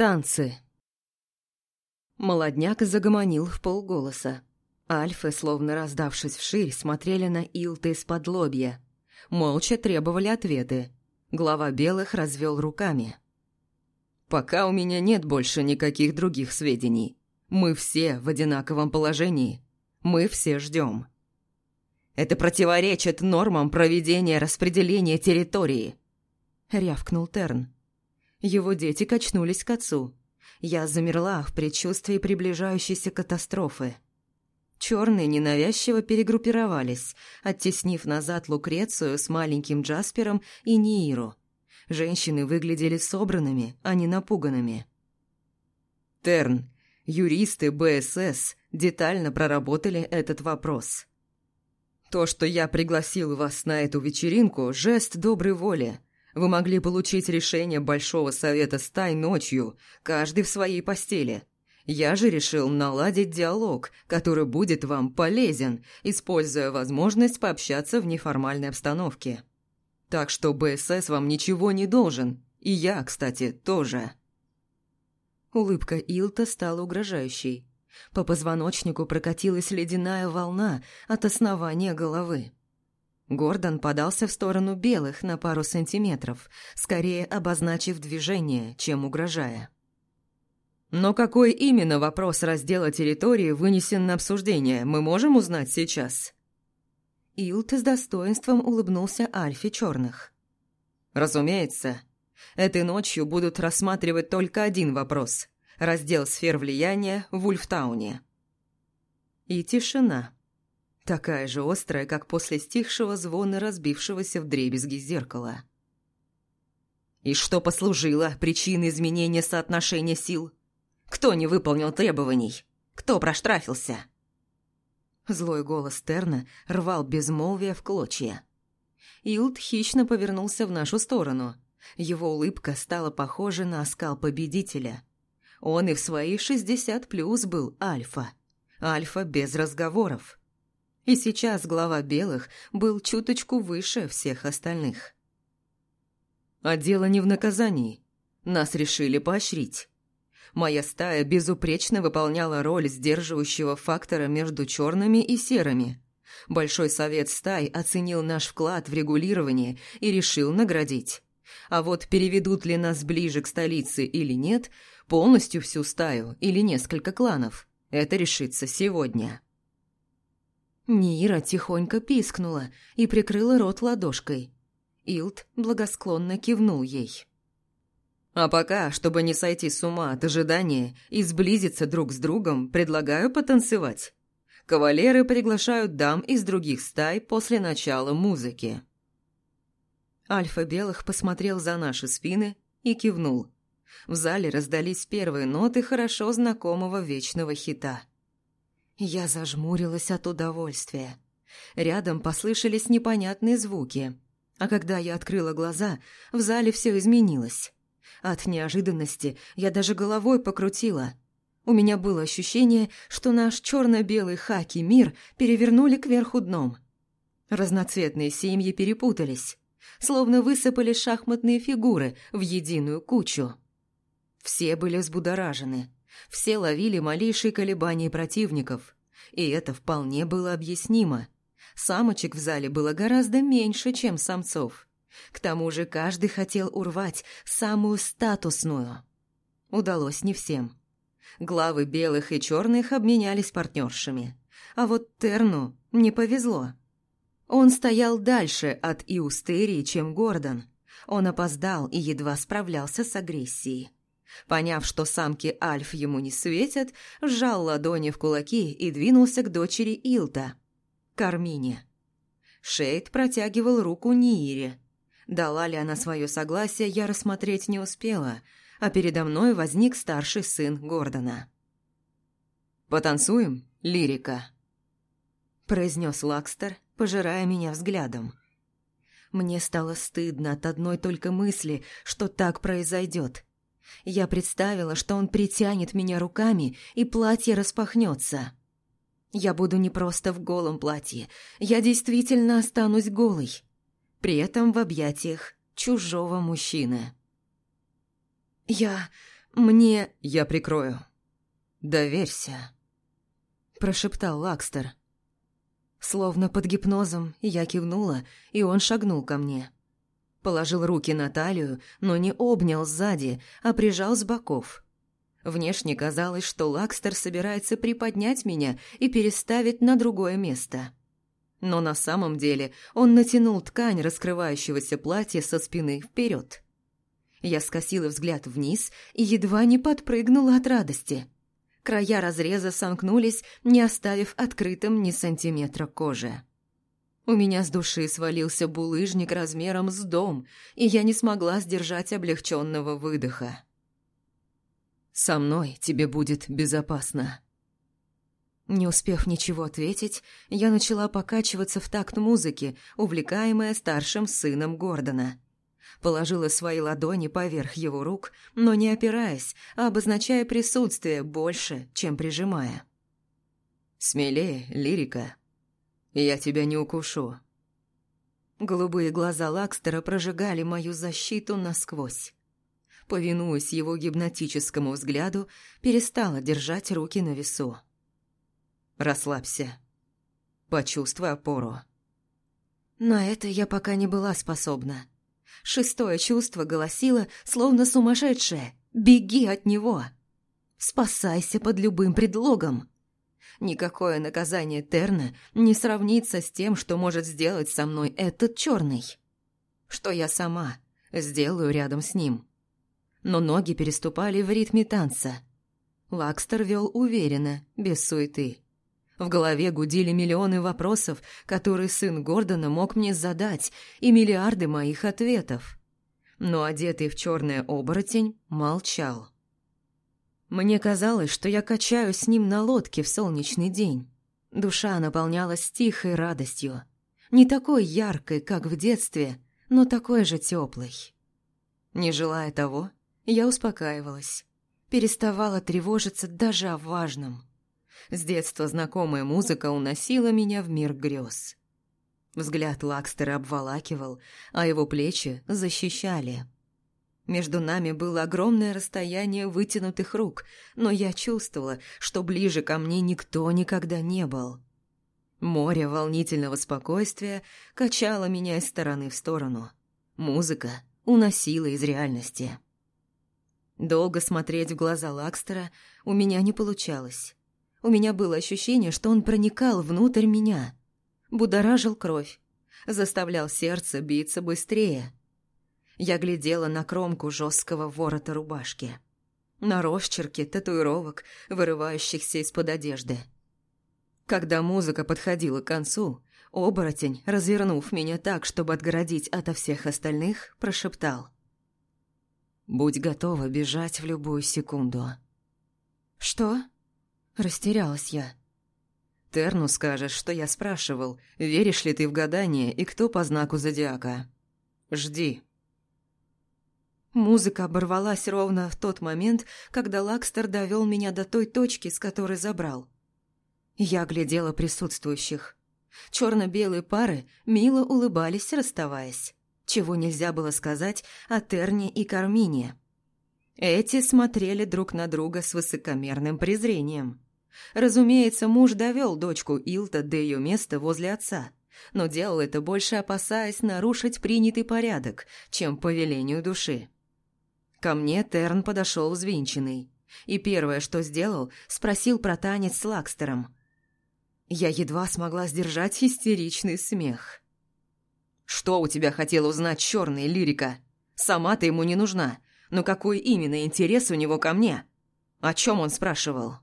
Танцы. Молодняк загомонил в полголоса. Альфы, словно раздавшись вширь, смотрели на Илта из-под лобья. Молча требовали ответы. Глава белых развел руками. «Пока у меня нет больше никаких других сведений. Мы все в одинаковом положении. Мы все ждем». «Это противоречит нормам проведения распределения территории», — рявкнул Терн. Его дети качнулись к отцу. Я замерла в предчувствии приближающейся катастрофы. Черные ненавязчиво перегруппировались, оттеснив назад Лукрецию с маленьким Джаспером и Нииру. Женщины выглядели собранными, а не напуганными. «Терн, юристы БСС детально проработали этот вопрос. То, что я пригласил вас на эту вечеринку – жест доброй воли. Вы могли получить решение Большого Совета Стай ночью, каждый в своей постели. Я же решил наладить диалог, который будет вам полезен, используя возможность пообщаться в неформальной обстановке. Так что БСС вам ничего не должен, и я, кстати, тоже». Улыбка Илта стала угрожающей. По позвоночнику прокатилась ледяная волна от основания головы. Гордон подался в сторону белых на пару сантиметров, скорее обозначив движение, чем угрожая. «Но какой именно вопрос раздела территории вынесен на обсуждение, мы можем узнать сейчас?» Илт с достоинством улыбнулся Альфе Черных. «Разумеется. Этой ночью будут рассматривать только один вопрос – раздел сфер влияния в Ульфтауне». И тишина. Такая же острая, как после стихшего звона разбившегося в дребезги зеркала. И что послужило причиной изменения соотношения сил? Кто не выполнил требований? Кто проштрафился? Злой голос Терна рвал безмолвие в клочья. Илд хищно повернулся в нашу сторону. Его улыбка стала похожа на оскал победителя. Он и в свои шестьдесят плюс был альфа. Альфа без разговоров. И сейчас глава белых был чуточку выше всех остальных. А дело не в наказании. Нас решили поощрить. Моя стая безупречно выполняла роль сдерживающего фактора между черными и серыми. Большой совет стай оценил наш вклад в регулирование и решил наградить. А вот переведут ли нас ближе к столице или нет, полностью всю стаю или несколько кланов, это решится сегодня. Нира тихонько пискнула и прикрыла рот ладошкой. Илт благосклонно кивнул ей. «А пока, чтобы не сойти с ума от ожидания и сблизиться друг с другом, предлагаю потанцевать. Кавалеры приглашают дам из других стай после начала музыки». Альфа Белых посмотрел за наши спины и кивнул. В зале раздались первые ноты хорошо знакомого вечного хита – я зажмурилась от удовольствия. Рядом послышались непонятные звуки. А когда я открыла глаза, в зале все изменилось. От неожиданности я даже головой покрутила. У меня было ощущение, что наш черно-белый хаки мир перевернули кверху дном. Разноцветные семьи перепутались, словно высыпали шахматные фигуры в единую кучу. Все были взбудоражены. Все ловили малейшие колебания противников. И это вполне было объяснимо. Самочек в зале было гораздо меньше, чем самцов. К тому же каждый хотел урвать самую статусную. Удалось не всем. Главы белых и черных обменялись партнершами. А вот Терну не повезло. Он стоял дальше от Иустерии, чем Гордон. Он опоздал и едва справлялся с агрессией. Поняв, что самки Альф ему не светят, сжал ладони в кулаки и двинулся к дочери Илта, Кармине. Шейд протягивал руку Ниире. Дала ли она свое согласие, я рассмотреть не успела, а передо мной возник старший сын Гордона. «Потанцуем, лирика?» произнес Лакстер, пожирая меня взглядом. Мне стало стыдно от одной только мысли, что так произойдет – я представила, что он притянет меня руками, и платье распахнется. Я буду не просто в голом платье, я действительно останусь голой. При этом в объятиях чужого мужчины. «Я... Мне... Я прикрою. Доверься. Прошептал Лакстер. Словно под гипнозом я кивнула, и он шагнул ко мне. Положил руки на талию, но не обнял сзади, а прижал с боков. Внешне казалось, что Лакстер собирается приподнять меня и переставить на другое место. Но на самом деле он натянул ткань раскрывающегося платья со спины вперед. Я скосила взгляд вниз и едва не подпрыгнула от радости. Края разреза сомкнулись, не оставив открытым ни сантиметра кожи. У меня с души свалился булыжник размером с дом, и я не смогла сдержать облегченного выдоха. «Со мной тебе будет безопасно». Не успев ничего ответить, я начала покачиваться в такт музыки, увлекаемая старшим сыном Гордона. Положила свои ладони поверх его рук, но не опираясь, а обозначая присутствие больше, чем прижимая. «Смелее, лирика», я тебя не укушу». Голубые глаза Лакстера прожигали мою защиту насквозь. Повинуясь его гипнотическому взгляду, перестала держать руки на весу. «Расслабься. Почувствуй опору». На это я пока не была способна. Шестое чувство голосило, словно сумасшедшее. «Беги от него!» «Спасайся под любым предлогом!» Никакое наказание Терна не сравнится с тем, что может сделать со мной этот черный. Что я сама сделаю рядом с ним. Но ноги переступали в ритме танца. Лакстер вел уверенно, без суеты. В голове гудели миллионы вопросов, которые сын Гордона мог мне задать, и миллиарды моих ответов. Но одетый в черное оборотень молчал. Мне казалось, что я качаюсь с ним на лодке в солнечный день. Душа наполнялась тихой радостью. Не такой яркой, как в детстве, но такой же теплой. Не желая того, я успокаивалась. Переставала тревожиться даже о важном. С детства знакомая музыка уносила меня в мир грез. Взгляд Лакстера обволакивал, а его плечи защищали – между нами было огромное расстояние вытянутых рук, но я чувствовала, что ближе ко мне никто никогда не был. Море волнительного спокойствия качало меня из стороны в сторону. Музыка уносила из реальности. Долго смотреть в глаза Лакстера у меня не получалось. У меня было ощущение, что он проникал внутрь меня, будоражил кровь, заставлял сердце биться быстрее – я глядела на кромку жесткого ворота рубашки. На росчерки татуировок, вырывающихся из-под одежды. Когда музыка подходила к концу, оборотень, развернув меня так, чтобы отгородить ото всех остальных, прошептал. «Будь готова бежать в любую секунду». «Что?» – растерялась я. «Терну скажешь, что я спрашивал, веришь ли ты в гадание и кто по знаку зодиака. Жди». Музыка оборвалась ровно в тот момент, когда Лакстер довел меня до той точки, с которой забрал. Я глядела присутствующих. Черно-белые пары мило улыбались, расставаясь, чего нельзя было сказать о Терне и Кармине. Эти смотрели друг на друга с высокомерным презрением. Разумеется, муж довел дочку Илта до ее места возле отца, но делал это больше опасаясь нарушить принятый порядок, чем по велению души. Ко мне Терн подошел взвинченный. И первое, что сделал, спросил про танец с Лакстером. Я едва смогла сдержать истеричный смех. «Что у тебя хотела узнать черная лирика? Сама ты ему не нужна. Но какой именно интерес у него ко мне? О чем он спрашивал?»